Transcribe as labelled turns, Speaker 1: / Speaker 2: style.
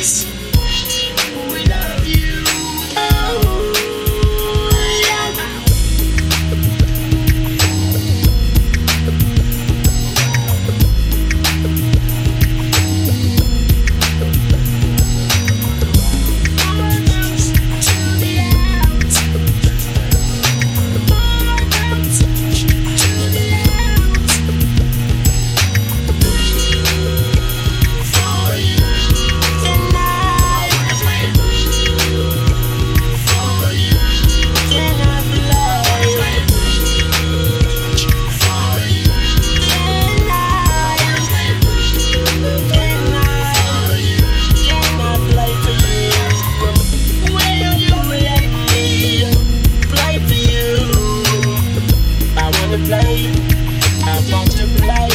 Speaker 1: Peace. Bountiful life.